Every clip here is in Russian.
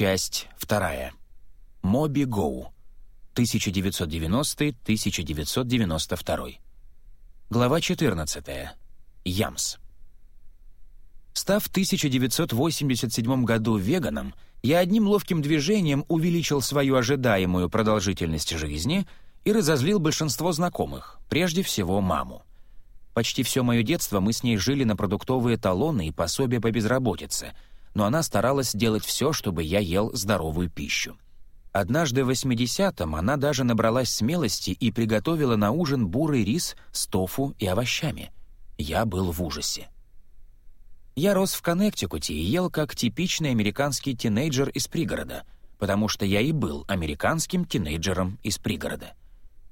Часть вторая. Моби Гоу. 1990-1992. Глава 14. Ямс. Став в 1987 году веганом, я одним ловким движением увеличил свою ожидаемую продолжительность жизни и разозлил большинство знакомых, прежде всего маму. Почти все мое детство мы с ней жили на продуктовые талоны и пособия по безработице, но она старалась делать все, чтобы я ел здоровую пищу. Однажды в 80-м она даже набралась смелости и приготовила на ужин бурый рис с тофу и овощами. Я был в ужасе. Я рос в Коннектикуте и ел как типичный американский тинейджер из пригорода, потому что я и был американским тинейджером из пригорода.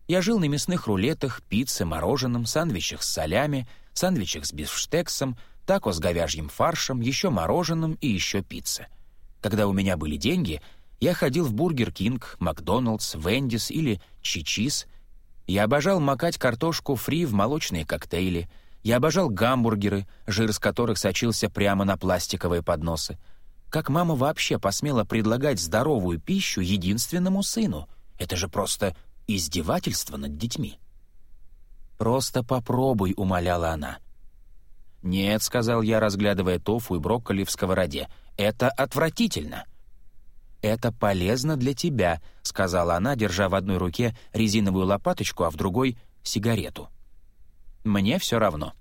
Я жил на мясных рулетах, пицце, мороженом, сандвичах с солями, сандвичах с бифштексом, тако с говяжьим фаршем, еще мороженым и еще пиццей. Когда у меня были деньги, я ходил в Бургер Кинг, Макдоналдс, Вендис или Чичис. Я обожал макать картошку фри в молочные коктейли. Я обожал гамбургеры, жир с которых сочился прямо на пластиковые подносы. Как мама вообще посмела предлагать здоровую пищу единственному сыну? Это же просто издевательство над детьми. «Просто попробуй», — умоляла она. «Нет», — сказал я, разглядывая тофу и брокколи в сковороде, — «это отвратительно». «Это полезно для тебя», — сказала она, держа в одной руке резиновую лопаточку, а в другой — сигарету. «Мне все равно».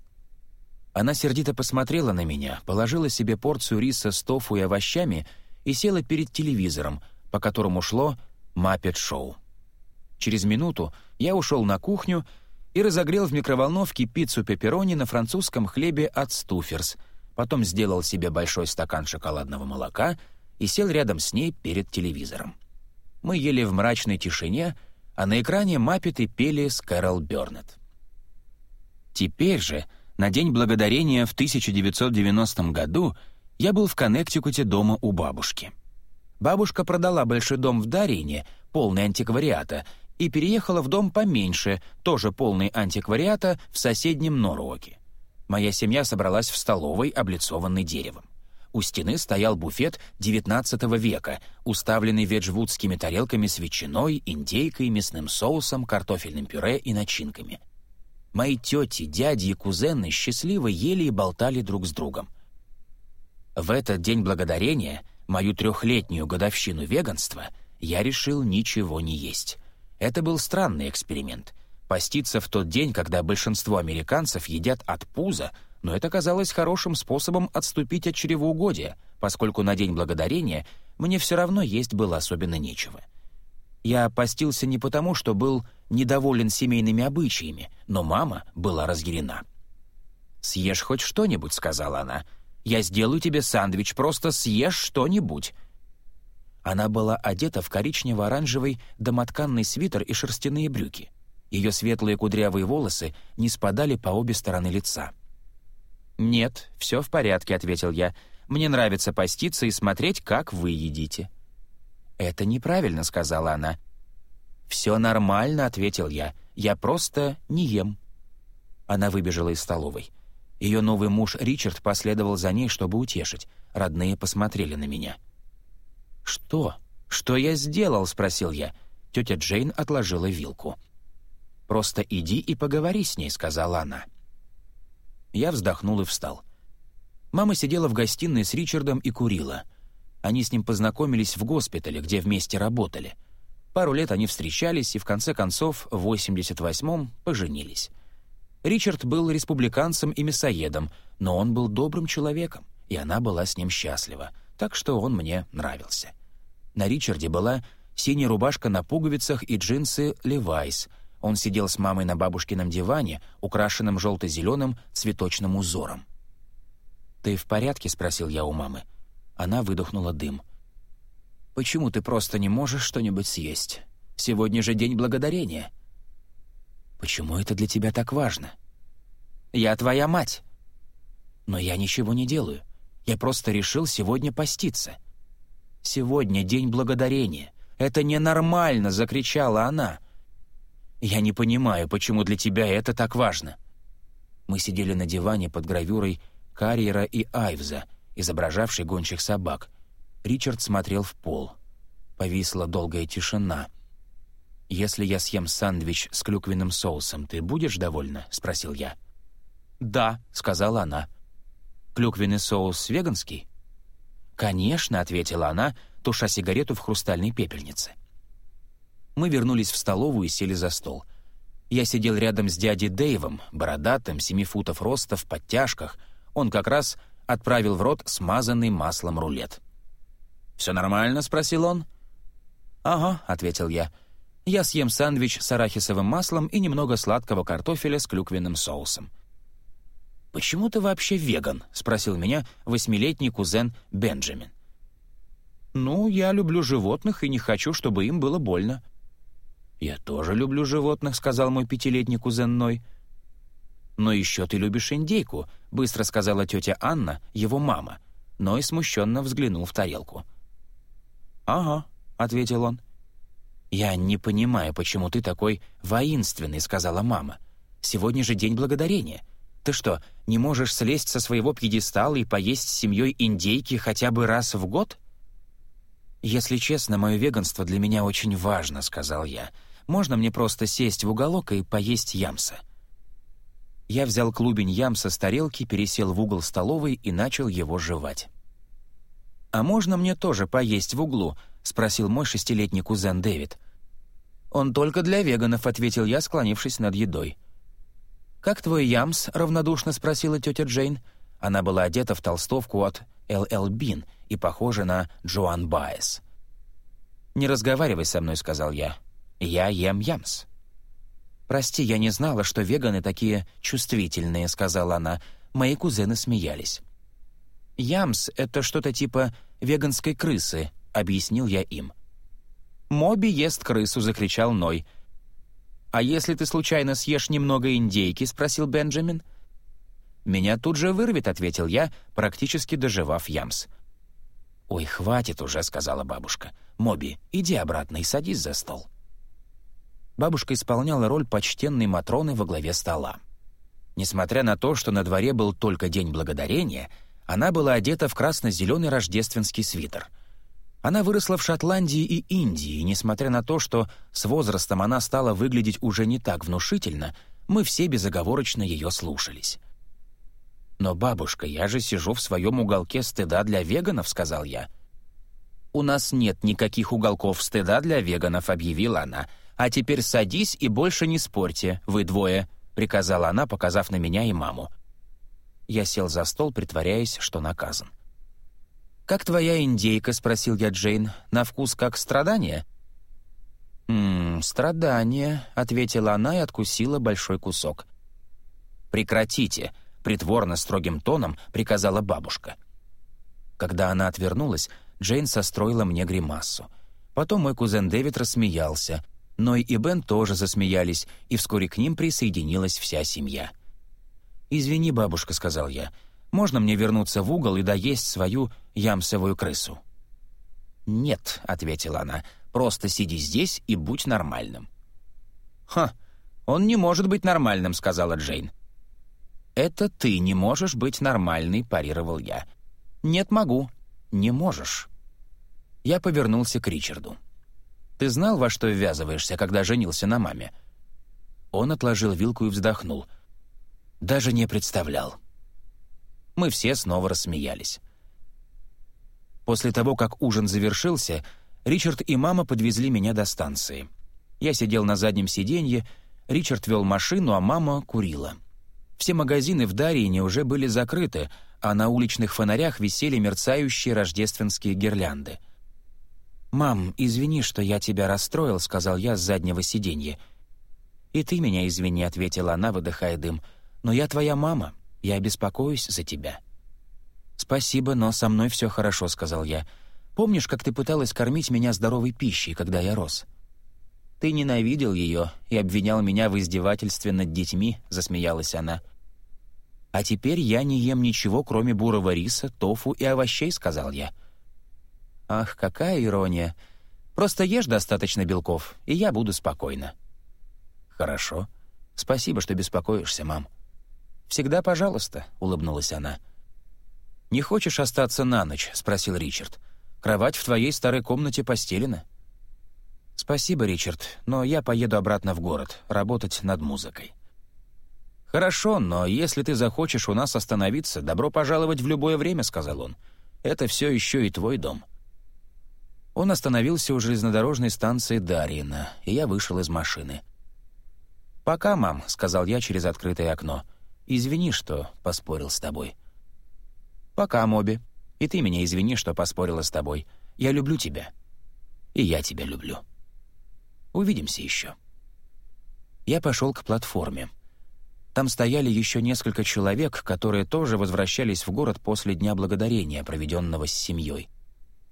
Она сердито посмотрела на меня, положила себе порцию риса с тофу и овощами и села перед телевизором, по которому шло «Маппет-шоу». Через минуту я ушел на кухню и разогрел в микроволновке пиццу пепперони на французском хлебе от Стуферс, потом сделал себе большой стакан шоколадного молока и сел рядом с ней перед телевизором. Мы ели в мрачной тишине, а на экране Маппеты пели с Кэрол Бёрнетт. Теперь же, на День Благодарения в 1990 году, я был в Коннектикуте дома у бабушки. Бабушка продала большой дом в Дарине, полный антиквариата, и переехала в дом поменьше, тоже полный антиквариата, в соседнем Норуоке. Моя семья собралась в столовой, облицованной деревом. У стены стоял буфет XIX века, уставленный веджвудскими тарелками с ветчиной, индейкой, мясным соусом, картофельным пюре и начинками. Мои тети, дяди и кузены счастливо ели и болтали друг с другом. В этот день благодарения, мою трехлетнюю годовщину веганства, я решил ничего не есть. Это был странный эксперимент. Поститься в тот день, когда большинство американцев едят от пуза, но это казалось хорошим способом отступить от чревоугодия, поскольку на День Благодарения мне все равно есть было особенно нечего. Я постился не потому, что был недоволен семейными обычаями, но мама была разъярена. «Съешь хоть что-нибудь», — сказала она. «Я сделаю тебе сэндвич, просто съешь что-нибудь». Она была одета в коричнево-оранжевый домотканный свитер и шерстяные брюки. Ее светлые кудрявые волосы не спадали по обе стороны лица. «Нет, все в порядке», — ответил я. «Мне нравится поститься и смотреть, как вы едите». «Это неправильно», — сказала она. «Все нормально», — ответил я. «Я просто не ем». Она выбежала из столовой. Ее новый муж Ричард последовал за ней, чтобы утешить. Родные посмотрели на меня. «Что? Что я сделал?» — спросил я. Тетя Джейн отложила вилку. «Просто иди и поговори с ней», — сказала она. Я вздохнул и встал. Мама сидела в гостиной с Ричардом и курила. Они с ним познакомились в госпитале, где вместе работали. Пару лет они встречались и, в конце концов, в 88-м поженились. Ричард был республиканцем и мясоедом, но он был добрым человеком, и она была с ним счастлива, так что он мне нравился. На Ричарде была синяя рубашка на пуговицах и джинсы «Левайс». Он сидел с мамой на бабушкином диване, украшенном желто-зеленым цветочным узором. «Ты в порядке?» — спросил я у мамы. Она выдохнула дым. «Почему ты просто не можешь что-нибудь съесть? Сегодня же день благодарения». «Почему это для тебя так важно?» «Я твоя мать». «Но я ничего не делаю. Я просто решил сегодня поститься». Сегодня день благодарения. Это ненормально!» — закричала она. «Я не понимаю, почему для тебя это так важно». Мы сидели на диване под гравюрой Карьера и Айвза, изображавшей гончих собак. Ричард смотрел в пол. Повисла долгая тишина. «Если я съем сэндвич с клюквенным соусом, ты будешь довольна?» — спросил я. «Да», — сказала она. «Клюквенный соус веганский?» «Конечно», — ответила она, туша сигарету в хрустальной пепельнице. Мы вернулись в столовую и сели за стол. Я сидел рядом с дядей Дэйвом, бородатым, семи футов роста, в подтяжках. Он как раз отправил в рот смазанный маслом рулет. «Все нормально?» — спросил он. «Ага», — ответил я. «Я съем сэндвич с арахисовым маслом и немного сладкого картофеля с клюквенным соусом». «Почему ты вообще веган?» — спросил меня восьмилетний кузен Бенджамин. «Ну, я люблю животных и не хочу, чтобы им было больно». «Я тоже люблю животных», — сказал мой пятилетний кузен Ной. «Но еще ты любишь индейку», — быстро сказала тетя Анна, его мама. Ной смущенно взглянул в тарелку. «Ага», — ответил он. «Я не понимаю, почему ты такой воинственный», — сказала мама. «Сегодня же день благодарения. Ты что, не можешь слезть со своего пьедестала и поесть с семьей индейки хотя бы раз в год?» «Если честно, мое веганство для меня очень важно», — сказал я. «Можно мне просто сесть в уголок и поесть ямса?» Я взял клубень ямса с тарелки, пересел в угол столовой и начал его жевать. «А можно мне тоже поесть в углу?» — спросил мой шестилетний кузен Дэвид. «Он только для веганов», — ответил я, склонившись над едой. «Как твой ямс?» — равнодушно спросила тетя Джейн. Она была одета в толстовку от Л.Л. Бин и похожа на Джоан Байес. «Не разговаривай со мной», — сказал я. «Я ем ямс». «Прости, я не знала, что веганы такие чувствительные», — сказала она. Мои кузены смеялись. «Ямс — это что-то типа веганской крысы», — объяснил я им. «Моби ест крысу», — закричал Ной. «А если ты случайно съешь немного индейки?» — спросил Бенджамин. «Меня тут же вырвет», — ответил я, практически доживав ямс. «Ой, хватит уже», — сказала бабушка. «Моби, иди обратно и садись за стол». Бабушка исполняла роль почтенной Матроны во главе стола. Несмотря на то, что на дворе был только День Благодарения, она была одета в красно-зеленый рождественский свитер. Она выросла в Шотландии и Индии, и несмотря на то, что с возрастом она стала выглядеть уже не так внушительно, мы все безоговорочно ее слушались. «Но, бабушка, я же сижу в своем уголке стыда для веганов», — сказал я. «У нас нет никаких уголков стыда для веганов», — объявила она. «А теперь садись и больше не спорьте, вы двое», — приказала она, показав на меня и маму. Я сел за стол, притворяясь, что наказан. «Как твоя индейка?» — спросил я Джейн. «На вкус как страдание?» «Ммм, страдание», — ответила она и откусила большой кусок. «Прекратите», — притворно строгим тоном приказала бабушка. Когда она отвернулась, Джейн состроила мне гримасу. Потом мой кузен Дэвид рассмеялся — Ной и Бен тоже засмеялись, и вскоре к ним присоединилась вся семья. «Извини, бабушка», — сказал я, — «можно мне вернуться в угол и доесть свою ямсовую крысу?» «Нет», — ответила она, — «просто сиди здесь и будь нормальным». «Ха, он не может быть нормальным», — сказала Джейн. «Это ты не можешь быть нормальной», — парировал я. «Нет, могу». «Не можешь». Я повернулся к Ричарду. Ты знал, во что ввязываешься, когда женился на маме?» Он отложил вилку и вздохнул. «Даже не представлял». Мы все снова рассмеялись. После того, как ужин завершился, Ричард и мама подвезли меня до станции. Я сидел на заднем сиденье, Ричард вел машину, а мама курила. Все магазины в Дарине уже были закрыты, а на уличных фонарях висели мерцающие рождественские гирлянды. «Мам, извини, что я тебя расстроил», — сказал я с заднего сиденья. «И ты меня извини», — ответила она, выдыхая дым. «Но я твоя мама, я беспокоюсь за тебя». «Спасибо, но со мной все хорошо», — сказал я. «Помнишь, как ты пыталась кормить меня здоровой пищей, когда я рос?» «Ты ненавидел ее и обвинял меня в издевательстве над детьми», — засмеялась она. «А теперь я не ем ничего, кроме бурого риса, тофу и овощей», — сказал я. Ах, какая ирония. Просто ешь достаточно белков, и я буду спокойна. Хорошо. Спасибо, что беспокоишься, мам. Всегда пожалуйста, улыбнулась она. Не хочешь остаться на ночь? спросил Ричард. Кровать в твоей старой комнате постелена». «Спасибо, Ричард, но я поеду обратно в город, работать над музыкой». «Хорошо, но если ты захочешь у нас остановиться, добро пожаловать в любое время», — сказал он. «Это все еще и твой дом». Он остановился у железнодорожной станции Дарьина, и я вышел из машины. «Пока, мам», — сказал я через открытое окно. «Извини, что поспорил с тобой». «Пока, Моби. И ты меня извини, что поспорила с тобой. Я люблю тебя. И я тебя люблю. Увидимся еще». Я пошел к платформе. Там стояли еще несколько человек, которые тоже возвращались в город после Дня Благодарения, проведенного с семьей.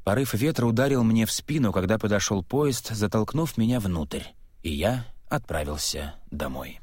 Порыв ветра ударил мне в спину, когда подошел поезд, затолкнув меня внутрь, и я отправился домой.